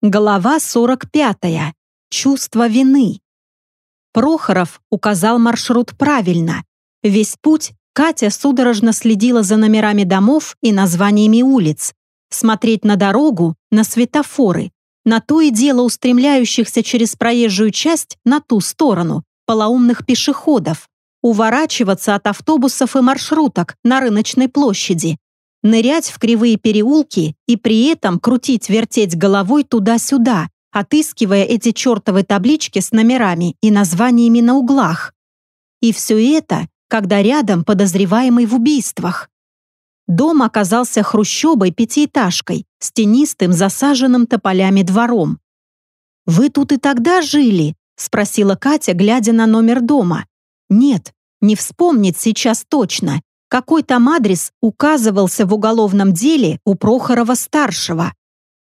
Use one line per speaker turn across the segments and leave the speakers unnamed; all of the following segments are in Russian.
Глава 45. Чувство вины. Прохоров указал маршрут правильно. Весь путь Катя судорожно следила за номерами домов и названиями улиц. Смотреть на дорогу, на светофоры, на то и дело устремляющихся через проезжую часть на ту сторону, полоумных пешеходов, уворачиваться от автобусов и маршруток на рыночной площади, нырять в кривые переулки и при этом крутить-вертеть головой туда-сюда, отыскивая эти чертовы таблички с номерами и названиями на углах. И все это, когда рядом подозреваемый в убийствах. Дом оказался хрущобой пятиэтажкой с тенистым засаженным тополями двором. «Вы тут и тогда жили?» — спросила Катя, глядя на номер дома. «Нет, не вспомнить сейчас точно, какой там адрес указывался в уголовном деле у Прохорова-старшего.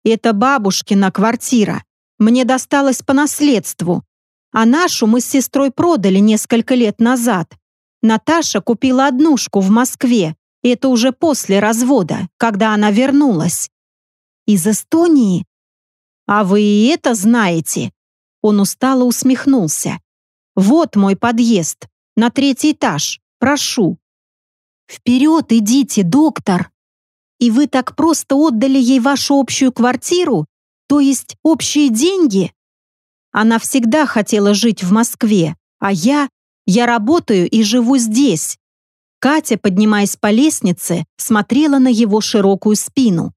Это бабушкина квартира. Мне досталась по наследству. А нашу мы с сестрой продали несколько лет назад. Наташа купила однушку в Москве. Это уже после развода, когда она вернулась. Из Эстонии? А вы и это знаете? Он устало усмехнулся. Вот мой подъезд. На третий этаж. Прошу. «Вперед идите, доктор!» «И вы так просто отдали ей вашу общую квартиру? То есть общие деньги?» Она всегда хотела жить в Москве, а я... Я работаю и живу здесь. Катя, поднимаясь по лестнице, смотрела на его широкую спину.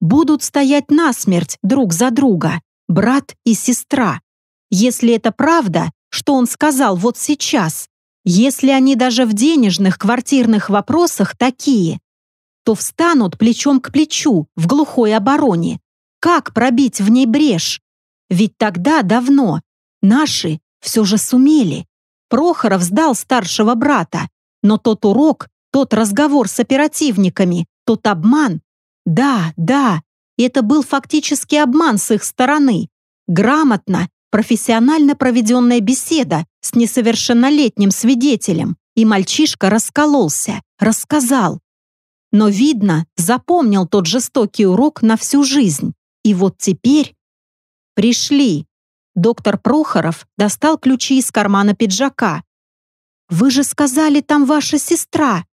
Будут стоять насмерть друг за друга, брат и сестра. Если это правда, что он сказал вот сейчас, если они даже в денежных квартирных вопросах такие, то встанут плечом к плечу в глухой обороне. Как пробить в ней брешь? Ведь тогда давно наши все же сумели. Прохоров сдал старшего брата, но тот урок, тот разговор с оперативниками, тот обман. Да, да, это был фактически обман с их стороны. Грамотно, профессионально проведенная беседа с несовершеннолетним свидетелем, и мальчишка раскололся, рассказал. Но, видно, запомнил тот жестокий урок на всю жизнь. И вот теперь... Пришли. Доктор Прохоров достал ключи из кармана пиджака. «Вы же сказали, там ваша сестра!»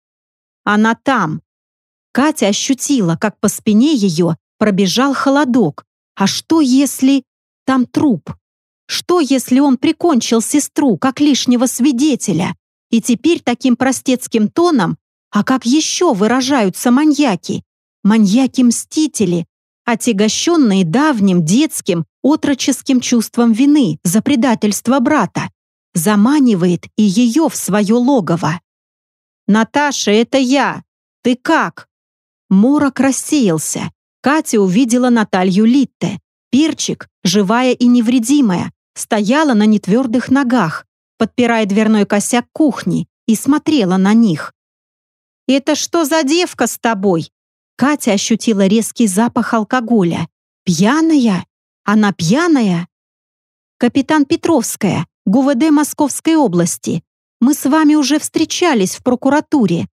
«Она там!» Катя ощутила, как по спине ее пробежал холодок. «А что, если там труп?» Что, если он прикончил сестру как лишнего свидетеля? И теперь таким простецким тоном, а как еще выражаются маньяки? Маньяки-мстители, отягощенные давним детским, отроческим чувством вины за предательство брата, заманивает и ее в свое логово. «Наташа, это я! Ты как?» Морок рассеялся. Катя увидела Наталью Литте. Перчик, живая и невредимая, стояла на нетвердых ногах, подпирая дверной косяк кухни, и смотрела на них. «Это что за девка с тобой?» Катя ощутила резкий запах алкоголя. «Пьяная? Она пьяная?» «Капитан Петровская, ГУВД Московской области. Мы с вами уже встречались в прокуратуре».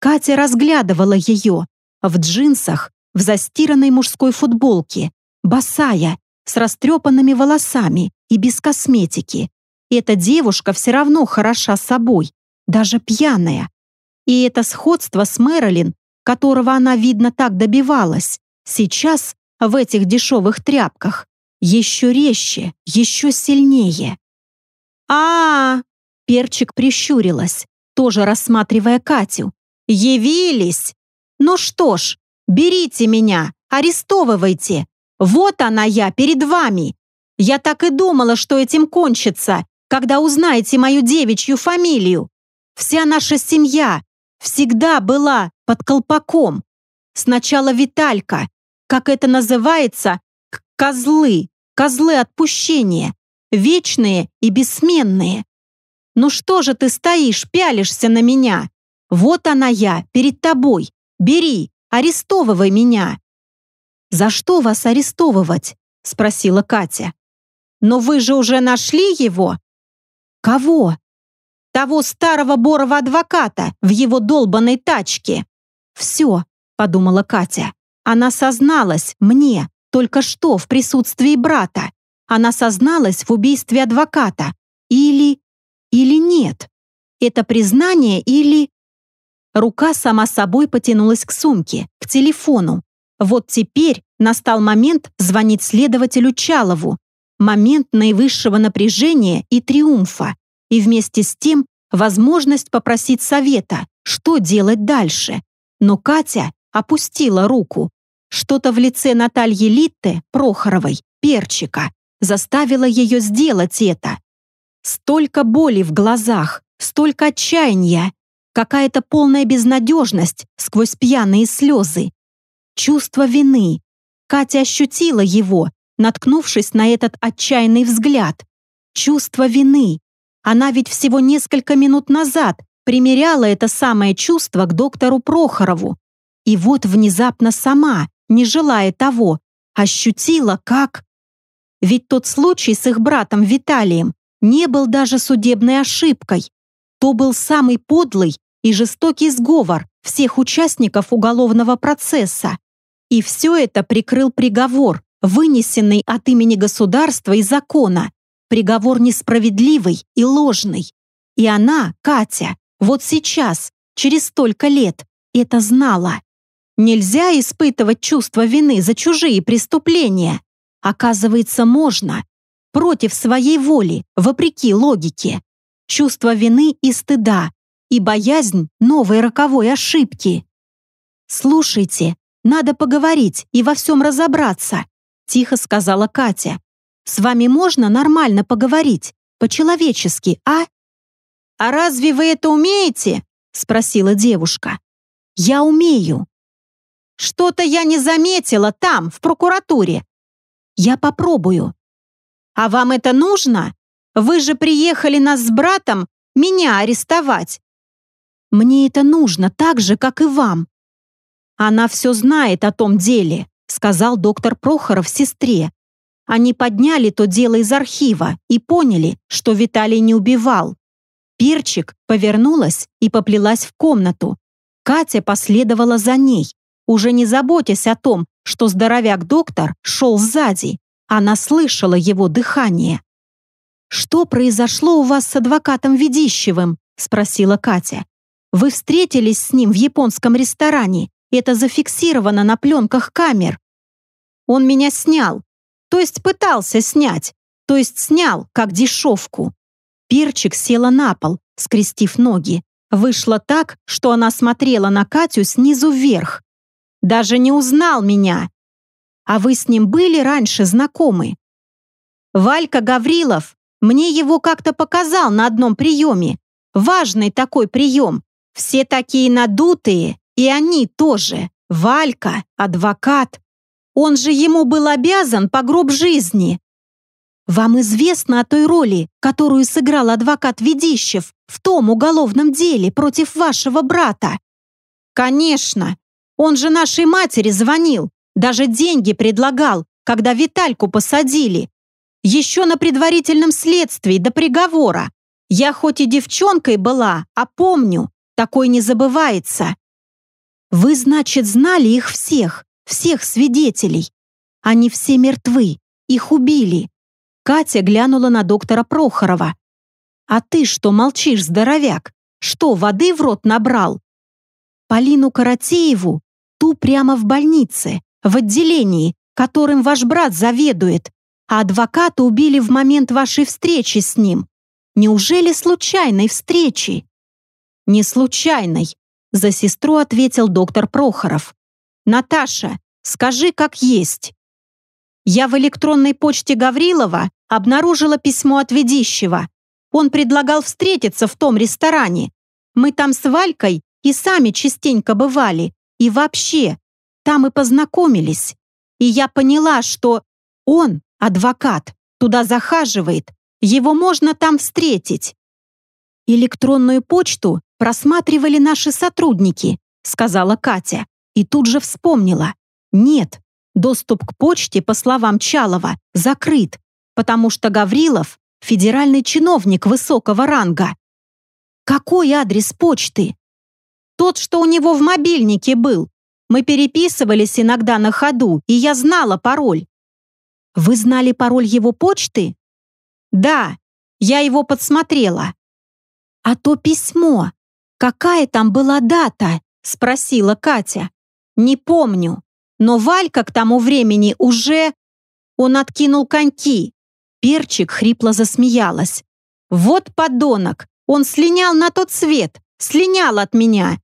Катя разглядывала ее. В джинсах, в застиранной мужской футболке, босая, с растрепанными волосами и без косметики. Эта девушка все равно хороша собой, даже пьяная. И это сходство с Мэрилин, которого она, видно, так добивалась, сейчас в этих дешевых тряпках, еще резче, еще сильнее. а, -а, -а Перчик прищурилась, тоже рассматривая Катю. «Явились! Ну что ж, берите меня, арестовывайте, вот она я, перед вами. Я так и думала, что этим кончится, когда узнаете мою девичью фамилию. Вся наша семья всегда была под колпаком. Сначала Виталька, как это называется, козлы, козлы отпущения, вечные и бессменные. Ну что же ты стоишь, пялишься на меня? Вот она я, перед тобой. Бери, арестовывай меня. «За что вас арестовывать?» — спросила Катя. «Но вы же уже нашли его?» «Кого?» «Того старого борова адвоката в его долбанной тачке». «Все», — подумала Катя. «Она созналась мне, Только что в присутствии брата она созналась в убийстве адвоката. Или... или нет? Это признание или... Рука сама собой потянулась к сумке, к телефону. Вот теперь настал момент звонить следователю Чалову. Момент наивысшего напряжения и триумфа. И вместе с тем возможность попросить совета, что делать дальше. Но Катя опустила руку. Что-то в лице Натальи Литте, Прохоровой, Перчика, заставило ее сделать это. Столько боли в глазах, столько отчаяния, какая-то полная безнадежность сквозь пьяные слезы. Чувство вины. Катя ощутила его, наткнувшись на этот отчаянный взгляд. Чувство вины. Она ведь всего несколько минут назад примеряла это самое чувство к доктору Прохорову. И вот внезапно сама, не желая того, ощутила, как... Ведь тот случай с их братом Виталием не был даже судебной ошибкой. То был самый подлый и жестокий сговор всех участников уголовного процесса. И все это прикрыл приговор, вынесенный от имени государства и закона. Приговор несправедливый и ложный. И она, Катя, вот сейчас, через столько лет, это знала. Нельзя испытывать чувство вины за чужие преступления. Оказывается, можно. Против своей воли, вопреки логике. Чувство вины и стыда, и боязнь новой роковой ошибки. «Слушайте, надо поговорить и во всем разобраться», тихо сказала Катя. «С вами можно нормально поговорить, по-человечески, а?» «А разве вы это умеете?» спросила девушка. «Я умею». «Что-то я не заметила там, в прокуратуре». «Я попробую». «А вам это нужно? Вы же приехали нас с братом меня арестовать. Мне это нужно так же, как и вам». «Она все знает о том деле», сказал доктор Прохоров сестре. Они подняли то дело из архива и поняли, что Виталий не убивал. Перчик повернулась и поплелась в комнату. Катя последовала за ней, уже не заботясь о том, что здоровяк-доктор шел сзади. Она слышала его дыхание. «Что произошло у вас с адвокатом Ведищевым?» – спросила Катя. Вы встретились с ним в японском ресторане. Это зафиксировано на пленках камер. Он меня снял. То есть пытался снять. То есть снял, как дешевку. Перчик села на пол, скрестив ноги. Вышло так, что она смотрела на Катю снизу вверх. Даже не узнал меня. А вы с ним были раньше знакомы? Валька Гаврилов мне его как-то показал на одном приеме. Важный такой прием. Все такие надутые, и они тоже. Валька, адвокат. Он же ему был обязан по гроб жизни. Вам известно о той роли, которую сыграл адвокат Ведищев в том уголовном деле против вашего брата? Конечно. Он же нашей матери звонил, даже деньги предлагал, когда Витальку посадили. Еще на предварительном следствии до приговора. Я хоть и девчонкой была, а помню, Такой не забывается. Вы, значит, знали их всех, всех свидетелей. Они все мертвы, их убили. Катя глянула на доктора Прохорова. А ты что молчишь, здоровяк? Что, воды в рот набрал? Полину Каратееву, ту прямо в больнице, в отделении, которым ваш брат заведует, а адвоката убили в момент вашей встречи с ним. Неужели случайной встречи? «Не случайной», — за сестру ответил доктор Прохоров. «Наташа, скажи, как есть». Я в электронной почте Гаврилова обнаружила письмо от Ведищева. Он предлагал встретиться в том ресторане. Мы там с Валькой и сами частенько бывали. И вообще, там и познакомились. И я поняла, что он, адвокат, туда захаживает. Его можно там встретить. Электронную почту просматривали наши сотрудники», сказала Катя. И тут же вспомнила. Нет, доступ к почте, по словам Чалова, закрыт, потому что Гаврилов – федеральный чиновник высокого ранга. Какой адрес почты? Тот, что у него в мобильнике был. Мы переписывались иногда на ходу, и я знала пароль. Вы знали пароль его почты? Да, я его подсмотрела. А то письмо, какая там была дата? Спросила Катя. Не помню, но Валька к тому времени уже... Он откинул коньки. Перчик хрипло засмеялась. Вот подонок, он слинял на тот свет, слинял от меня.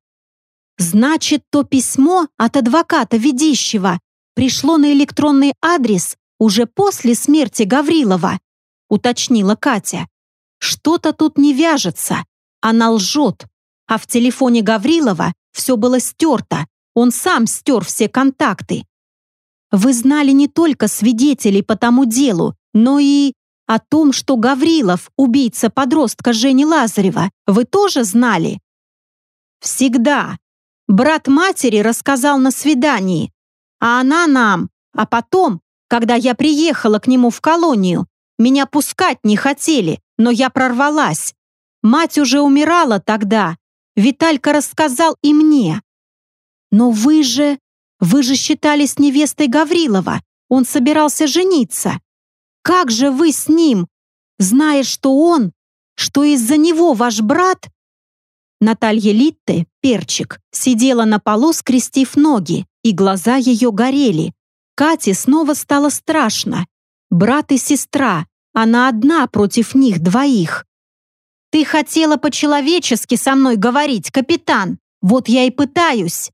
Значит, то письмо от адвоката Ведищева пришло на электронный адрес уже после смерти Гаврилова, уточнила Катя. Что-то тут не вяжется. Она лжет. А в телефоне Гаврилова все было стерто. Он сам стер все контакты. Вы знали не только свидетелей по тому делу, но и о том, что Гаврилов – убийца подростка Жени Лазарева. Вы тоже знали? Всегда. Брат матери рассказал на свидании, а она нам. А потом, когда я приехала к нему в колонию, меня пускать не хотели, но я прорвалась. Мать уже умирала тогда. Виталька рассказал и мне. Но вы же... Вы же считались невестой Гаврилова. Он собирался жениться. Как же вы с ним, зная, что он, что из-за него ваш брат Наталья Литте, перчик, сидела на полу, скрестив ноги, и глаза ее горели. Кате снова стало страшно. Брат и сестра, она одна против них двоих. «Ты хотела по-человечески со мной говорить, капитан. Вот я и пытаюсь».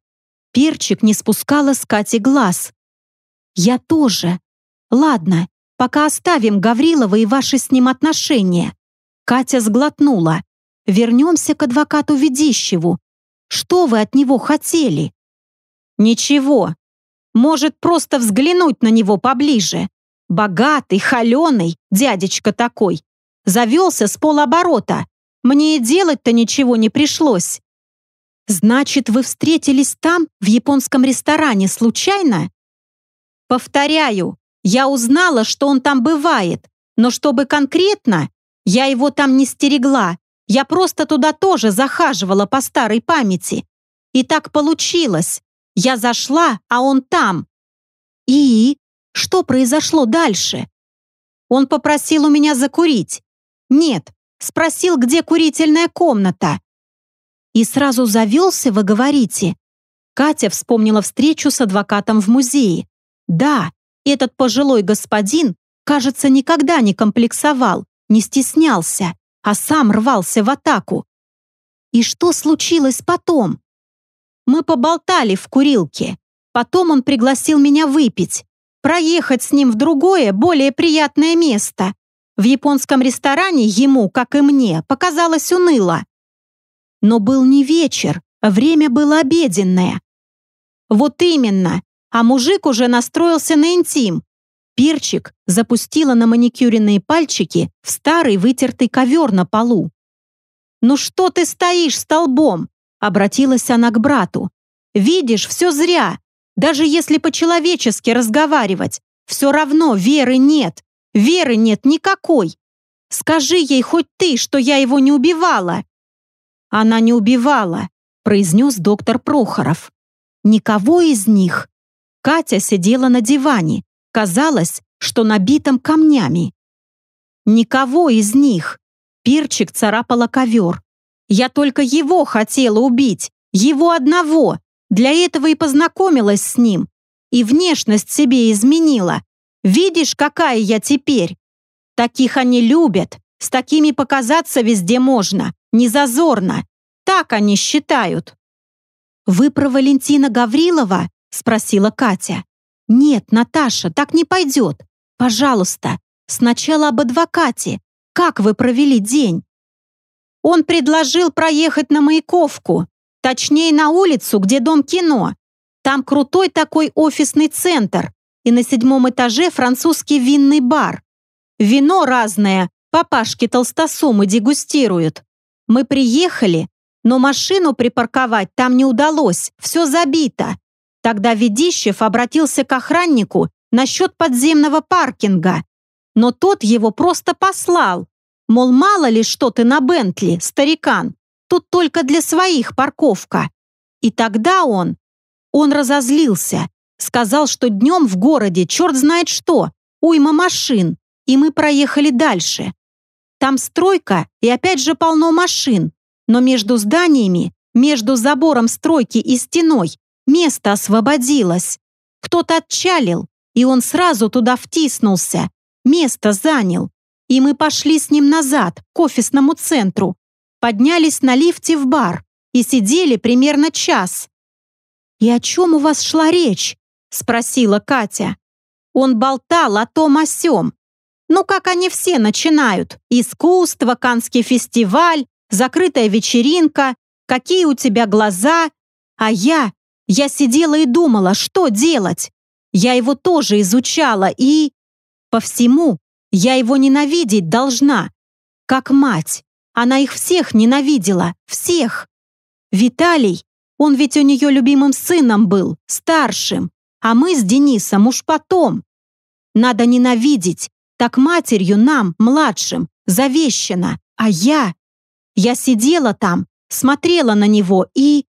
Перчик не спускала с Кати глаз. «Я тоже. Ладно, пока оставим Гаврилова и ваши с ним отношения». Катя сглотнула. Вернемся к адвокату Ведищеву. Что вы от него хотели? Ничего. Может, просто взглянуть на него поближе. Богатый, холеный, дядечка такой. Завелся с полоборота. Мне и делать-то ничего не пришлось. Значит, вы встретились там, в японском ресторане, случайно? Повторяю, я узнала, что он там бывает, но чтобы конкретно, я его там не стерегла я просто туда тоже захаживала по старой памяти. И так получилось. Я зашла, а он там. И что произошло дальше? Он попросил у меня закурить. Нет, спросил, где курительная комната. И сразу завелся, вы говорите. Катя вспомнила встречу с адвокатом в музее. Да, этот пожилой господин, кажется, никогда не комплексовал, не стеснялся а сам рвался в атаку. И что случилось потом? Мы поболтали в курилке. Потом он пригласил меня выпить, проехать с ним в другое, более приятное место. В японском ресторане ему, как и мне, показалось уныло. Но был не вечер, время было обеденное. Вот именно, а мужик уже настроился на интим, Перчик запустила на маникюренные пальчики в старый вытертый ковер на полу. «Ну что ты стоишь столбом?» — обратилась она к брату. «Видишь, все зря. Даже если по-человечески разговаривать, все равно веры нет. Веры нет никакой. Скажи ей хоть ты, что я его не убивала». «Она не убивала», — произнес доктор Прохоров. «Никого из них». Катя сидела на диване, Казалось, что набитом камнями. Никого из них. Перчик царапала ковер. Я только его хотела убить, его одного. Для этого и познакомилась с ним. И внешность себе изменила. Видишь, какая я теперь? Таких они любят. С такими показаться везде можно. Не зазорно. Так они считают. «Вы про Валентина Гаврилова?» – спросила Катя. «Нет, Наташа, так не пойдет. Пожалуйста, сначала об адвокате. Как вы провели день?» Он предложил проехать на Маяковку, точнее на улицу, где дом кино. Там крутой такой офисный центр, и на седьмом этаже французский винный бар. Вино разное, папашки толстосумы дегустируют. Мы приехали, но машину припарковать там не удалось, все забито. Тогда Ведищев обратился к охраннику насчет подземного паркинга, но тот его просто послал. Мол, мало ли что ты на Бентли, старикан, тут только для своих парковка. И тогда он... Он разозлился, сказал, что днем в городе черт знает что, уйма машин, и мы проехали дальше. Там стройка и опять же полно машин, но между зданиями, между забором стройки и стеной место освободилось. Кто-то отчалил, и он сразу туда втиснулся, место занял. И мы пошли с ним назад, к офисному центру, поднялись на лифте в бар и сидели примерно час. «И о чем у вас шла речь?» — спросила Катя. Он болтал о том о сём. Ну, как они все начинают. Искусство, Канский фестиваль, закрытая вечеринка, какие у тебя глаза. А я, я сидела и думала, что делать. Я его тоже изучала и... По всему, я его ненавидеть должна. Как мать. Она их всех ненавидела. Всех. Виталий, он ведь у нее любимым сыном был, старшим. А мы с Денисом уж потом. Надо ненавидеть. Так матерью нам, младшим, завещено. А я... Я сидела там, смотрела на него и...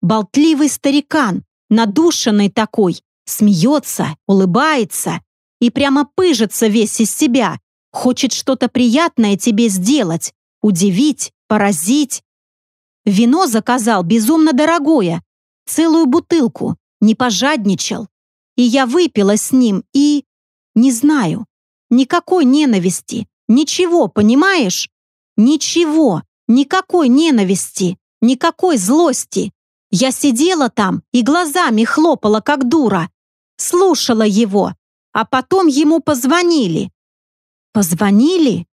Болтливый старикан, надушенный такой, смеется, улыбается и прямо пыжится весь из себя, хочет что-то приятное тебе сделать, удивить, поразить. Вино заказал безумно дорогое, целую бутылку, не пожадничал. И я выпила с ним и... Не знаю, никакой ненависти, ничего, понимаешь? Ничего, никакой ненависти, никакой злости. Я сидела там и глазами хлопала, как дура. Слушала его, а потом ему позвонили. Позвонили?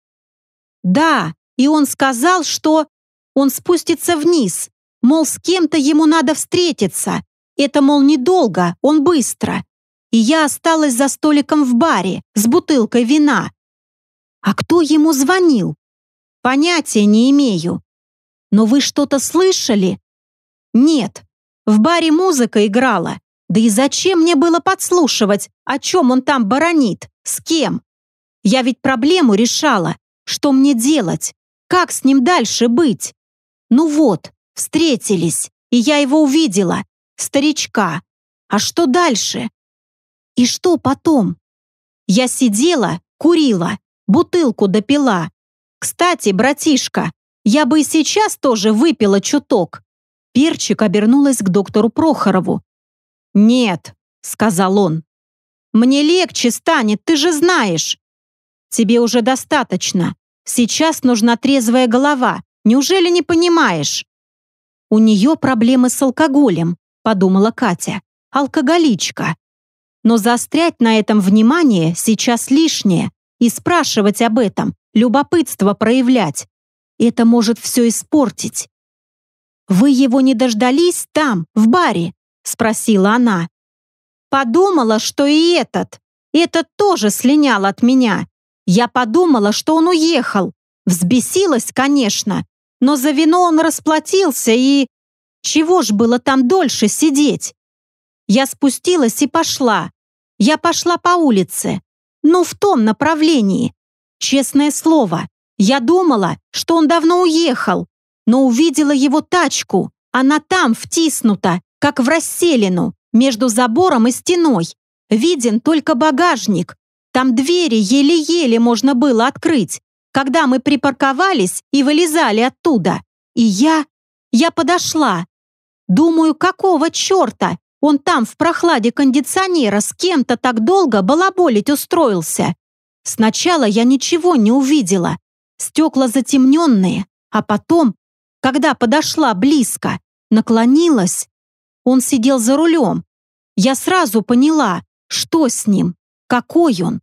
Да, и он сказал, что он спустится вниз, мол, с кем-то ему надо встретиться. Это, мол, недолго, он быстро. И я осталась за столиком в баре с бутылкой вина. А кто ему звонил? Понятия не имею. Но вы что-то слышали? Нет, в баре музыка играла. Да и зачем мне было подслушивать, о чем он там баронит, с кем? Я ведь проблему решала. Что мне делать? Как с ним дальше быть? Ну вот, встретились, и я его увидела, старичка. А что дальше? И что потом? Я сидела, курила, бутылку допила. Кстати, братишка, я бы и сейчас тоже выпила чуток. Перчик обернулась к доктору Прохорову. «Нет», — сказал он. «Мне легче станет, ты же знаешь». «Тебе уже достаточно. Сейчас нужна трезвая голова. Неужели не понимаешь?» «У нее проблемы с алкоголем», — подумала Катя. «Алкоголичка». Но заострять на этом внимание сейчас лишнее и спрашивать об этом, любопытство проявлять. Это может все испортить. «Вы его не дождались там, в баре?» — спросила она. «Подумала, что и этот. Этот тоже слинял от меня. Я подумала, что он уехал. Взбесилась, конечно, но за вино он расплатился и... Чего ж было там дольше сидеть? Я спустилась и пошла. Я пошла по улице. Ну, в том направлении. Честное слово, я думала, что он давно уехал, но увидела его тачку. Она там втиснута, как в расселину, между забором и стеной. Виден только багажник. Там двери еле-еле можно было открыть, когда мы припарковались и вылезали оттуда. И я... я подошла. Думаю, какого черта он там в прохладе кондиционера с кем-то так долго балаболить устроился. Сначала я ничего не увидела. Стекла затемненные, а потом когда подошла близко, наклонилась. Он сидел за рулем. Я сразу поняла, что с ним, какой он.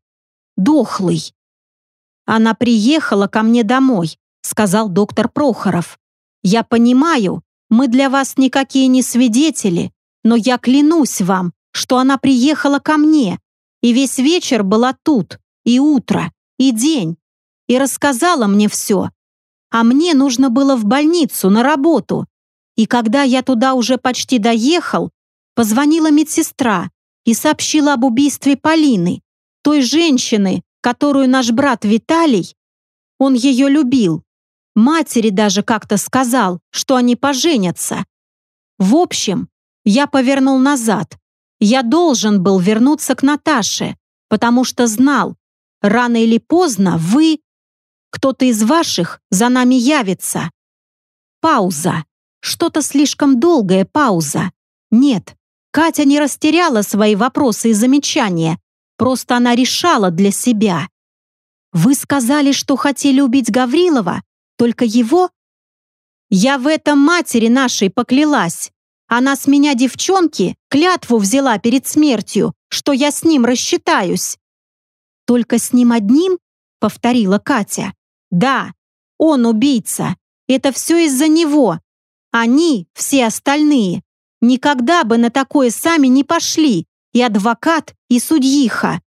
Дохлый. Она приехала ко мне домой, сказал доктор Прохоров. Я понимаю, мы для вас никакие не свидетели, но я клянусь вам, что она приехала ко мне, и весь вечер была тут, и утро, и день, и рассказала мне все, а мне нужно было в больницу на работу. И когда я туда уже почти доехал, позвонила медсестра и сообщила об убийстве Полины, той женщины, которую наш брат Виталий, он ее любил. Матери даже как-то сказал, что они поженятся. В общем, Я повернул назад. Я должен был вернуться к Наташе, потому что знал, рано или поздно вы, кто-то из ваших, за нами явится. Пауза. Что-то слишком долгая пауза. Нет, Катя не растеряла свои вопросы и замечания, просто она решала для себя. Вы сказали, что хотели убить Гаврилова, только его? Я в этом матери нашей поклялась. Она с меня, девчонки, клятву взяла перед смертью, что я с ним рассчитаюсь. Только с ним одним? Повторила Катя. Да, он убийца. Это все из-за него. Они, все остальные, никогда бы на такое сами не пошли, и адвокат, и судьиха.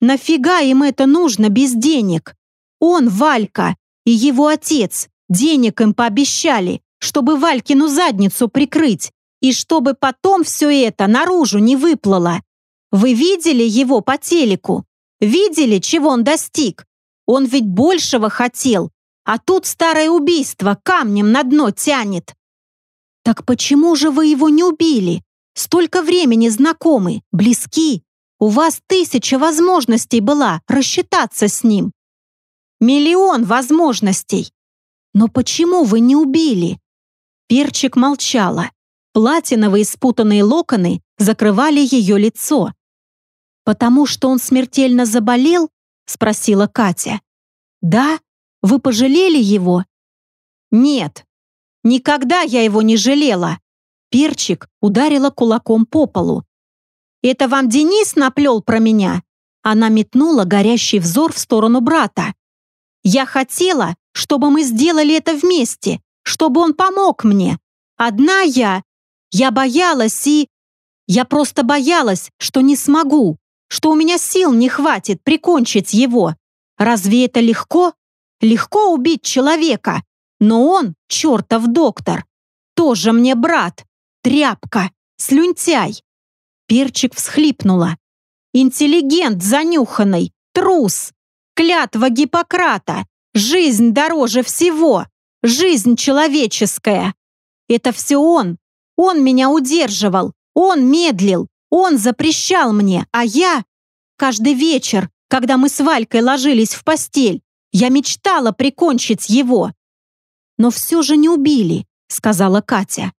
Нафига им это нужно без денег? Он, Валька, и его отец денег им пообещали, чтобы Валькину задницу прикрыть, и чтобы потом все это наружу не выплыло. Вы видели его по телеку? Видели, чего он достиг? Он ведь большего хотел, а тут старое убийство камнем на дно тянет. Так почему же вы его не убили? Столько времени знакомы, близки. У вас тысяча возможностей была рассчитаться с ним. Миллион возможностей. Но почему вы не убили? Перчик молчала. Платиновые спутанные локоны закрывали ее лицо. «Потому что он смертельно заболел?» — спросила Катя. «Да? Вы пожалели его?» «Нет, никогда я его не жалела!» Перчик ударила кулаком по полу. «Это вам Денис наплел про меня?» Она метнула горящий взор в сторону брата. «Я хотела, чтобы мы сделали это вместе, чтобы он помог мне. Одна я я боялась и... Я просто боялась, что не смогу, что у меня сил не хватит прикончить его. Разве это легко? Легко убить человека. Но он, чертов доктор, тоже мне брат, тряпка, слюнтяй. Перчик всхлипнула. Интеллигент занюханный, трус, клятва Гиппократа, жизнь дороже всего, жизнь человеческая. Это все он, он меня удерживал, он медлил, он запрещал мне, а я... Каждый вечер, когда мы с Валькой ложились в постель, я мечтала прикончить его. Но все же не убили, сказала Катя.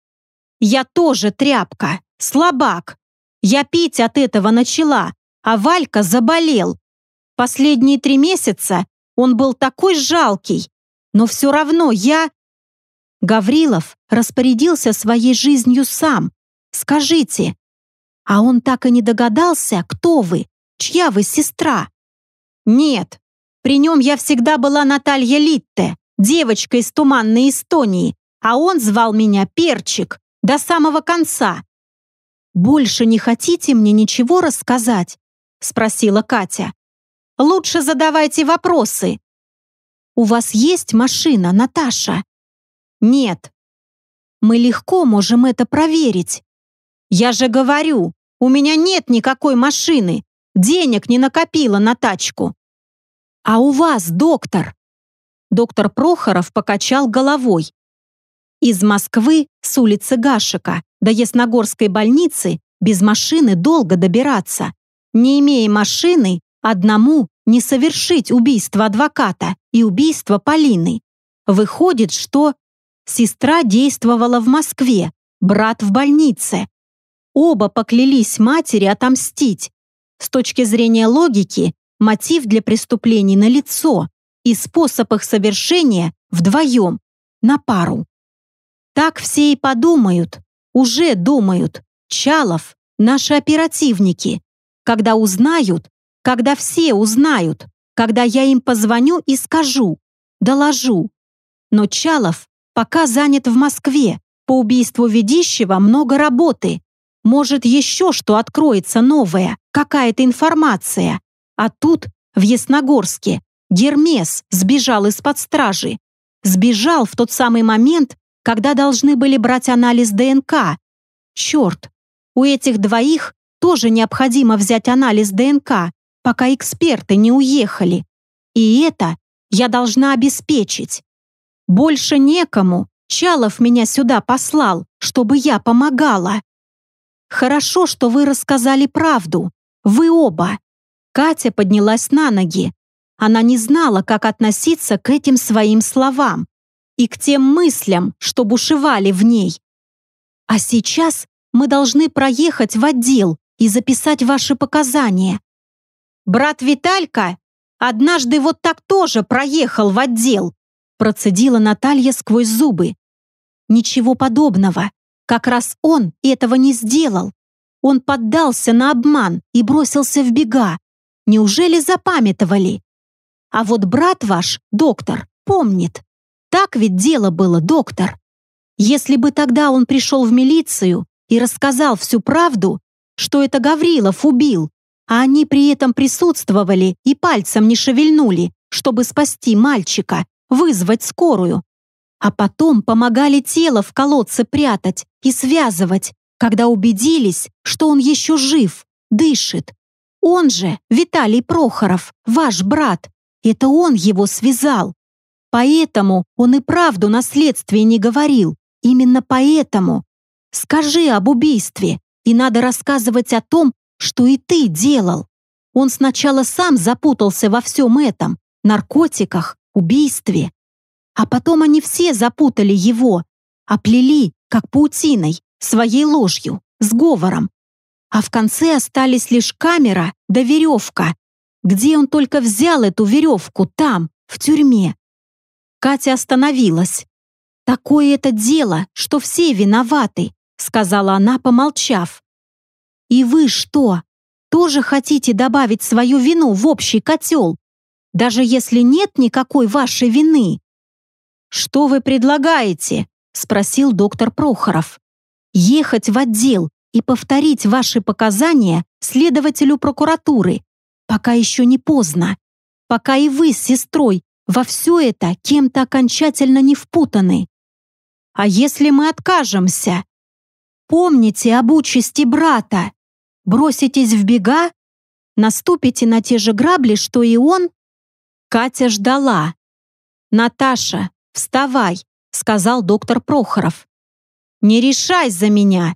Я тоже тряпка, слабак. Я пить от этого начала, а Валька заболел. Последние три месяца он был такой жалкий, но все равно я... Гаврилов распорядился своей жизнью сам. Скажите, а он так и не догадался, кто вы, чья вы сестра? Нет, при нем я всегда была Наталья Литте, девочка из туманной Эстонии, а он звал меня Перчик до самого конца. «Больше не хотите мне ничего рассказать?» — спросила Катя. «Лучше задавайте вопросы». «У вас есть машина, Наташа?» Нет. Мы легко можем это проверить. Я же говорю, у меня нет никакой машины. Денег не накопила на тачку. А у вас, доктор? Доктор Прохоров покачал головой. Из Москвы с улицы Гашика до Ясногорской больницы без машины долго добираться. Не имея машины, одному не совершить убийство адвоката и убийство Полины. Выходит, что Сестра действовала в Москве, брат в больнице. Оба поклялись матери отомстить. С точки зрения логики, мотив для преступлений налицо и способ их совершения вдвоем, на пару. Так все и подумают, уже думают. Чалов, наши оперативники. Когда узнают, когда все узнают, когда я им позвоню и скажу, доложу. Но Чалов пока занят в Москве. По убийству ведищего много работы. Может, еще что откроется новое, какая-то информация. А тут, в Ясногорске, Гермес сбежал из-под стражи. Сбежал в тот самый момент, когда должны были брать анализ ДНК. Черт, у этих двоих тоже необходимо взять анализ ДНК, пока эксперты не уехали. И это я должна обеспечить. Больше некому. Чалов меня сюда послал, чтобы я помогала. Хорошо, что вы рассказали правду. Вы оба. Катя поднялась на ноги. Она не знала, как относиться к этим своим словам и к тем мыслям, что бушевали в ней. А сейчас мы должны проехать в отдел и записать ваши показания. Брат Виталька однажды вот так тоже проехал в отдел, процедила Наталья сквозь зубы. Ничего подобного. Как раз он этого не сделал. Он поддался на обман и бросился в бега. Неужели запамятовали? А вот брат ваш, доктор, помнит. Так ведь дело было, доктор. Если бы тогда он пришел в милицию и рассказал всю правду, что это Гаврилов убил, а они при этом присутствовали и пальцем не шевельнули, чтобы спасти мальчика, вызвать скорую, а потом помогали тело в колодце прятать и связывать, когда убедились, что он еще жив, дышит. Он же, Виталий Прохоров, ваш брат, это он его связал. Поэтому он и правду на следствии не говорил. Именно поэтому. Скажи об убийстве, и надо рассказывать о том, что и ты делал. Он сначала сам запутался во всем этом, наркотиках, убийстве. А потом они все запутали его, оплели, как паутиной, своей ложью, сговором. А в конце остались лишь камера да веревка. Где он только взял эту веревку? Там, в тюрьме. Катя остановилась. «Такое это дело, что все виноваты», сказала она, помолчав. «И вы что, тоже хотите добавить свою вину в общий котел, даже если нет никакой вашей вины?» «Что вы предлагаете?» спросил доктор Прохоров. «Ехать в отдел и повторить ваши показания следователю прокуратуры, пока еще не поздно, пока и вы с сестрой во все это кем-то окончательно не впутаны. А если мы откажемся? Помните об участи брата. Броситесь в бега? Наступите на те же грабли, что и он? Катя ждала. «Наташа, вставай», — сказал доктор Прохоров. «Не решай за меня!»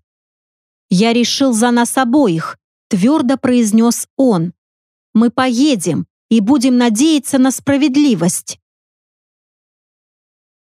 «Я решил за нас обоих», — твердо произнес он. «Мы поедем и будем надеяться на справедливость».